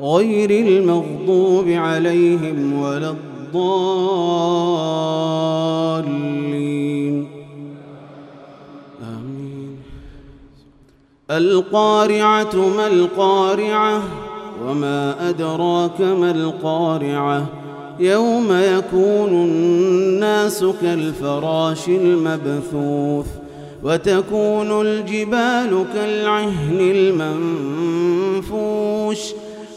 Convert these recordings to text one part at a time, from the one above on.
غير المغضوب عليهم ولا الضالين. آمين. القارعة ما القارعة وما أدراك ما القارعة. يوم يكون الناس كالفراش المبثوث وتكون الجبال كالعهن المنفوش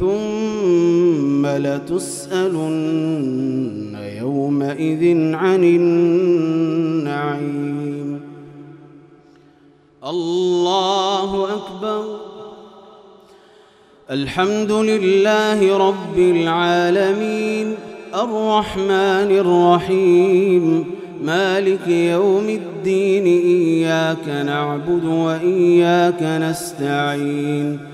ثم لتسألن يومئذ عن النعيم. الله أكبر. الحمد لله رب العالمين. الرحمن الرحيم. مالك يوم الدين. إياك نعبد وإياك نستعين.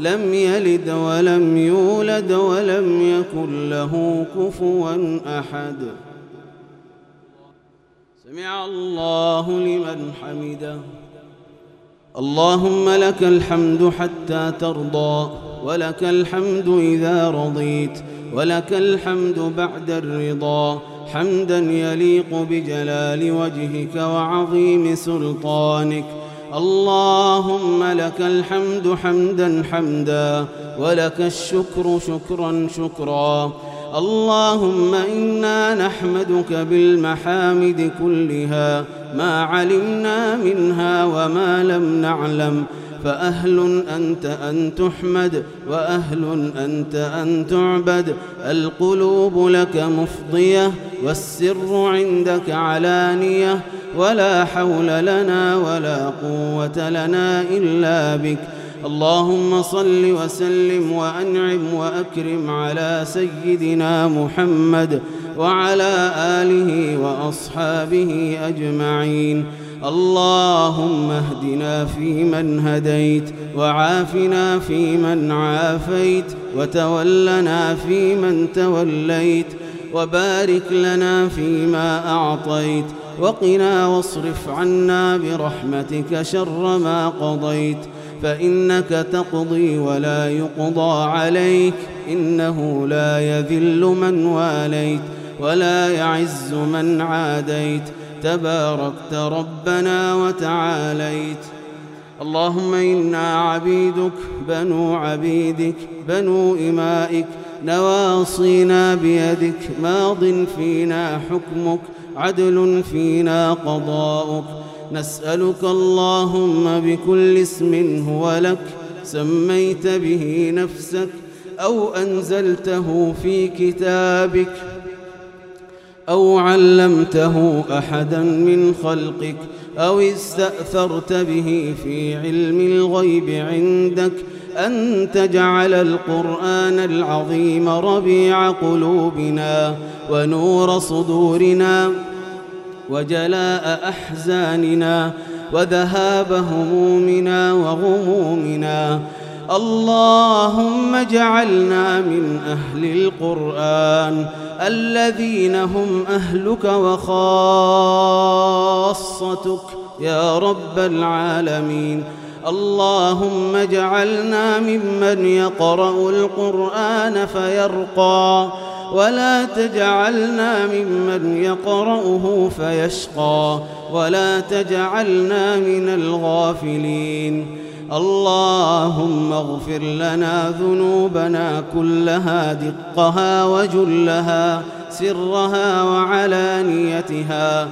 لم يلد ولم يولد ولم يكن له كفوا أحد. سمع الله لمن حمده. اللهم لك الحمد حتى ترضى ولك الحمد إذا رضيت ولك الحمد بعد الرضا. حمدا يليق بجلال وجهك وعظيم سلطانك. اللهم لك الحمد حمدا حمدا ولك الشكر شكرا شكرا. اللهم إنا نحمدك بالمحامد كلها ما علمنا منها وما لم نعلم. فأهل أنت أن تحمد وأهل أنت أن تعبد. القلوب لك مفضية والسر عندك علانية. ولا حول لنا ولا قوة لنا إلا بك. اللهم صل وسلم وأنعم وأكرم على سيدنا محمد وعلى آله وأصحابه أجمعين. اللهم اهدنا فيمن هديت وعافنا فيمن عافيت وتولنا فيمن توليت وبارك لنا فيما أعطيت وقنا واصرف عنا برحمتك شر ما قضيت فإنك تقضي ولا يقضى عليك إنه لا يذل من واليت ولا يعز من عاديت تباركت ربنا وتعاليت. اللهم إنا عبيدك بنو عبيدك بنو إمائك نواصينا بيدك ماض فينا حكمك عدل فينا قضاؤك. نسألك اللهم بكل اسم هو لك سميت به نفسك أو أنزلته في كتابك أو علمته أحدا من خلقك. أو استأثرت به في علم الغيب عندك أن تجعل القرآن العظيم ربيع قلوبنا ونور صدورنا وجلاء أحزاننا وذهاب همومنا وغمومنا. اللهم اجعلنا من أهل القرآن. الذين هم أهلك وخاصتك. يا رب العالمين. اللهم اجعلنا ممن يقرأ القرآن فيرقى ولا تجعلنا ممن يقرأه فيشقى ولا تجعلنا من الغافلين. اللهم اغفر لنا ذنوبنا كلها دقها وجلها سرها وعلانيتها.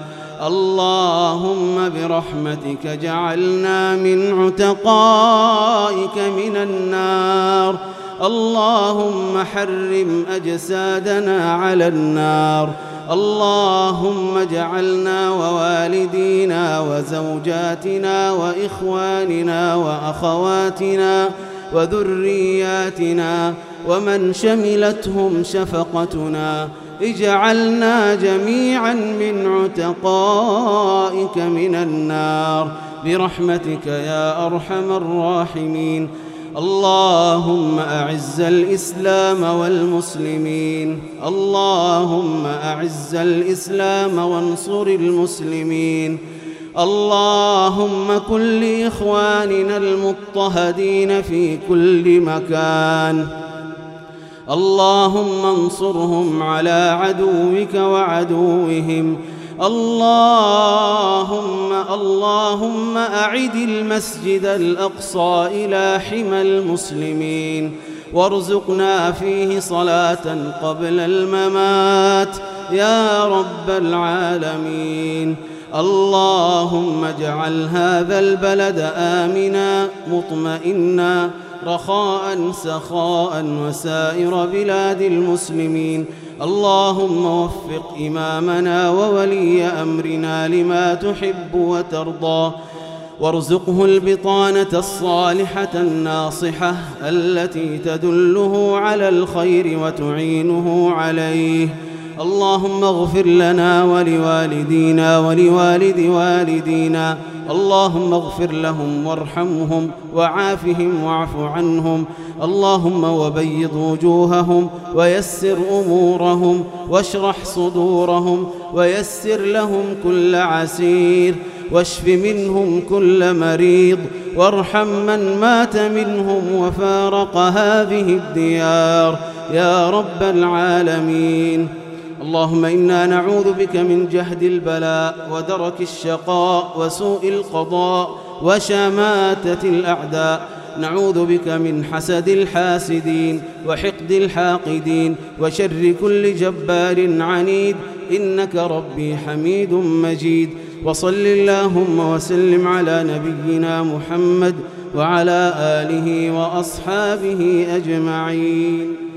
اللهم برحمتك جعلنا من عتقائك من النار. اللهم حرم أجسادنا على النار. اللهم اجعلنا ووالدينا وزوجاتنا وإخواننا وأخواتنا وذرياتنا ومن شملتهم شفقتنا اجعلنا جميعا من عتقائك من النار برحمتك يا أرحم الراحمين اللهم أعز الإسلام والمسلمين. اللهم أعز الإسلام وانصر المسلمين. اللهم كن لإخواننا المضطهدين في كل مكان. اللهم انصرهم على عدوك وعدوهم. اللهم اللهم أعد المسجد الأقصى إلى حمى المسلمين. وارزقنا فيه صلاة قبل الممات. يا رب العالمين. اللهم اجعل هذا البلد آمنا مطمئنا رخاء سخاء وسائر بلاد المسلمين. اللهم وفق إمامنا وولي أمرنا لما تحب وترضى. وارزقه البطانة الصالحة الناصحة التي تدله على الخير وتعينه عليه. اللهم اغفر لنا ولوالدينا ولوالد والدينا اللهم اغفر لهم وارحمهم وعافهم واعف عنهم اللهم وبيض وجوههم ويسر أمورهم واشرح صدورهم ويسر لهم كل عسير واشف منهم كل مريض وارحم من مات منهم وفارق هذه الديار يا رب العالمين اللهم إنا نعوذ بك من جهد البلاء ودرك الشقاء وسوء القضاء وشماتة الأعداء. نعوذ بك من حسد الحاسدين وحقد الحاقدين وشر كل جبار عنيد. إنك ربي حميد مجيد. وصل اللهم وسلم على نبينا محمد وعلى آله وأصحابه أجمعين.